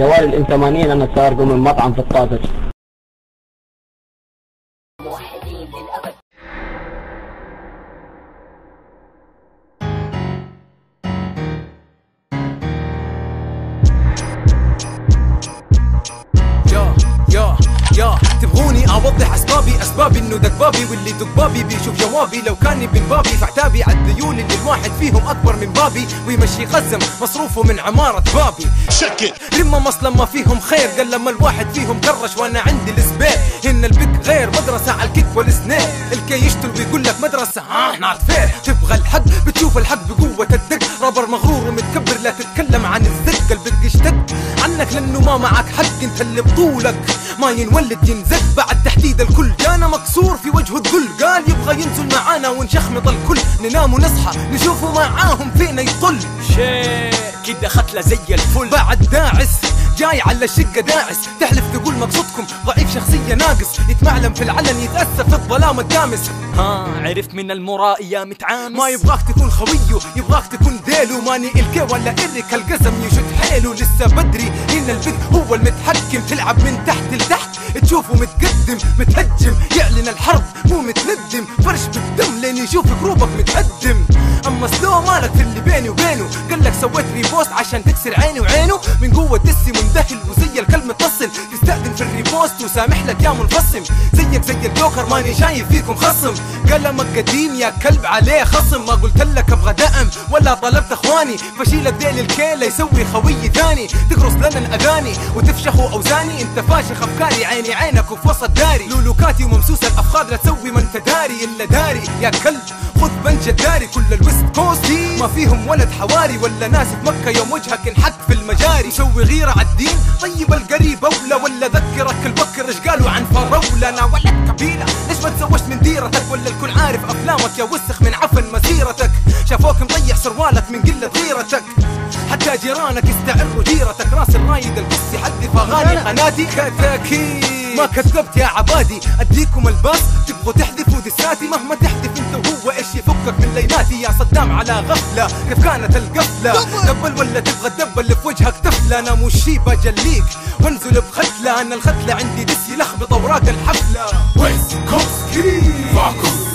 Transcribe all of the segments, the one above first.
جوال الام 80 أنا سارقه من مطعم في الطابر اسبابي إنه دقبابي واللي دقبابي بيشوف جوابي لو كاني بن بابي. فاعتابي على الديول اللي الواحد فيهم أكبر من بابي. ويمشي غزم مصروفه من عمارة بابي. شكل. لما مصلا ما فيهم خير. قال لما الواحد فيهم كرش وأنا عندي السبير إن البك غير مدرسة على الكيك والسنير الكي يشتل ويقول لك مدرسة. ها إحنا فير تبغى الحق. بتشوف الحق بقوة الدق. رابر مغرور ومتكبر. لا تتكلم عنك لأنه ما معك حق أنت اللي بطولك. ما ينولد ينزق بعد تحديد الكل. جانا مكسور في وجهه الذل. قال يبغى ينزل معانا ونشخمط الكل. ننام ونصحى نشوفه معاهم فينا يطل. شيء كده ختلة زي الفل. بعد داعس جاي على الشقة داعس. تحلف تقول مقصودكم. ضعيف شخصية ناقص. يتمعلم في العلن يتأسف في الظلام الدامس. ها عرفت من المرائي يا متعامس. ما يبغاك تكون خويه يبغاك تكون ديلو. ماني الكي ولا إرك القسم يشد حيله لسه بدري هنا البق هو المتحكم. تلعب من تحت لتحت تشوفه متقدم متهجم. يعلن الحرب مو متندم. فرش بالدم لين يشوف كروبك متهدم. أما سلو مالك في اللي بيني وبينه قال لك سويت ريبوست عشان تكسر عيني وعينه. من قوة دسي وزي الكلب متصل تستأذن في الريبوست وسامح لك يا منفصم. زيك زي الجوكر ماني شايف فيكم خصم. قلمك قديم يا كلب عليه خصم. ما قلت لك أبغى دعم ولا طلبت أخواني. فشيلك ديل الكيلة يسوي خوي ثاني. تقرص لنا الأغاني وتفشخوا أوزاني. أنت فاشخ أفكاري عيني عينك وفي وسط داري. لولوكاتي وممسوس الأفخاذ لا تسوي ما أنت داري إلا داري. يا كلب خذ بنج الداري. كل الويست كوست ما فيهم ولد حواري ولا ناس في مكة يوم وجهك انحك في المجاري. سوي غيرة عالدين طيب القريب أولى ولا ذكرك البكر؟ إيش قالوا عن فراولة؟ أنا ولد قبيلة. ليش ما تزوجت من ديرتك ولا الكل عارف أفلامك يا وسخ من عفن مسيرتك؟ شافوك مضيع سروالك من قلة غيرتك. حتى جيرانك يستعروا جيرتك راس الرايد القصي حدي فاغاني قناتي كتاكيد ما كذبت يا عبادي أديكم الباص. تبغوا تحذفوا دساتي. مهما تحذف أنت وهو إيش يفكك من ليلاتي. يا صدام على غفلة كيف كانت القفلة؟ دبل. ولا تبغى تدبل اللي في وجهك طفله أنا مش شيب اجليك وانزل بختلة. أنا الختلة عندي دس يلخبط اوراق الحفلة. ويست كوست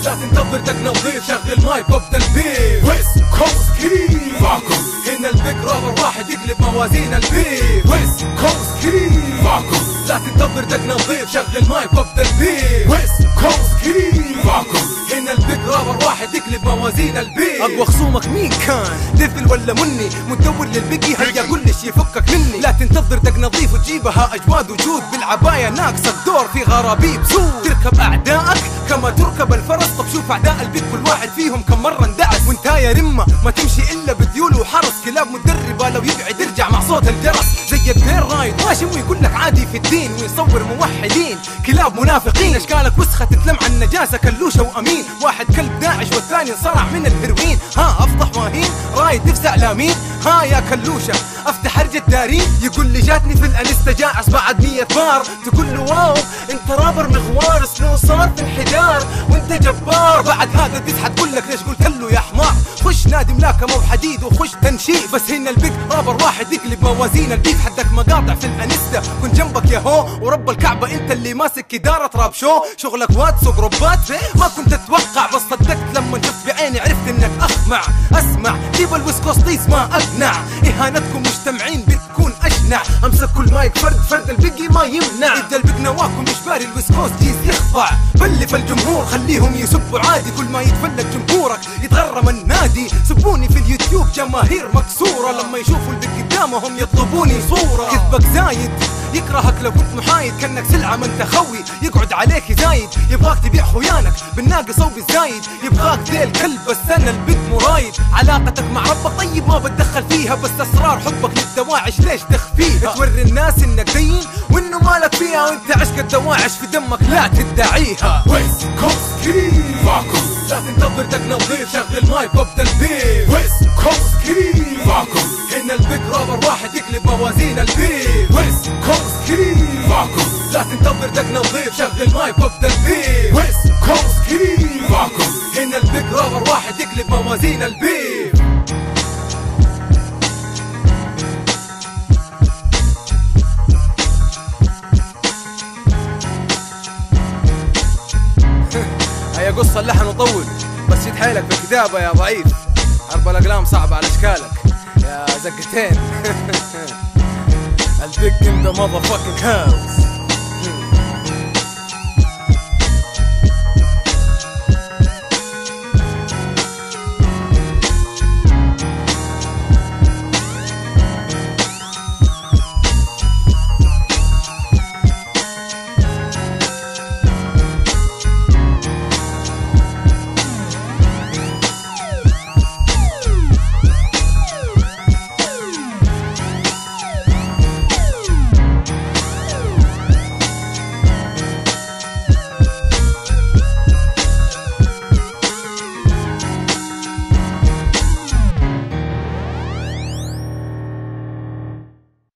لا تنتظر نظيف شغل مايك وابدا البيف ويست رابر واحد يقلب موازين البيت. أقوى خصومك مين كان؟ دفل ولا مني؟ مدور للبقي هيا ليش يفكك مني. لا تنتظر دق نظيف وتجيبها أجواد وجود. بالعباية ناقص الدور في غرابيب سود. تركب أعدائك كما تركب الفرس. طب شوف أعداء البيت كل واحد فيهم كم مرة اندعس. وانت يا رمة ما تمشي إلا بديول وحرس. كلاب مدربة لو يبعد يرجع مع صوت الجرس. الدير رايد. ماشي ويقول لك عادي في الدين ويصور موحدين. كلاب منافقين. اشكالك وسخة تتلم عن نجاسة كلوشة وأمين. واحد كلب داعش والثاني انصرع من الهروين. ها أفضح واهين رايد نفسه لامين ها يا كلوشة أفتح حرج الدارين. يقول لي جاتني في الانستا جاعس بعد مية بار تقول له واو أنت رابر مغوار. سلو صار في الحجار؟ وأنت جبار. بعد هذا تسحب تقول لك ليش قلت له وحديد وخش تنشيف بس هنا البيك رابر واحد يقلب موازين البيف حدك مقاطع في الانستا كن جنبك يا هو ورب الكعبة. أنت اللي ماسك إدارة راب شو. شغلك واتس وجروبات. ما كنت أتوقع بس صدقت لما شفت بعيني عرفت إنك أخمع. أسمع. جيب الويسكوستيس ما أقنع. إهانتكم مجتمعين اشنع أمسك كل مايك فرد فرد البقي ما يمنع. إذا البق نواكم مش باري الويسكوست جيز يخضع. بلف الجمهور خليهم يسبوا عادي. كل ما يتفلت جمهورك يتغرم النادي سبوني في اليوتيوب جماهير مكسورة. لما يشوفوا البق قدامهم يطلبوني صورة. كذبك زايد يكرهك لو كنت محايد. كأنك سلعة ما انت خوي يقعد عليك زايد يبغاك تبيع خيانك بالناقص أو بالزايد. يبغاك ذيل كلب بس أنا البيت مرايد. علاقتك مع ربك طيب ما بتدخل فيها بس أسرار حبك للدواعش ليش تخفيها؟ توري الناس إنك دين وإنه مالك فيها وإنت عشق الدواعش في دمك لا تدعيها. West Coast كريم فاكو لا تنتظر دق نظيف شغل مايك وابدا ال beef West Coast كريم فاكو هنا البيك رابر واحد يقلب موازين ال beef West Coast كريم فاكو لا تنتظر دق نظيف شغل مايك وابدا ال beef West Coast كريم فاكو هنا البيك رابر واحد يقلب موازين ال beef قص اللحن وطول بس شد حيلك في الكتابة يا ضعيف. حرب الأقلام صعبة على أشكالك. يا زقتين البيج إن ذا motherfucking house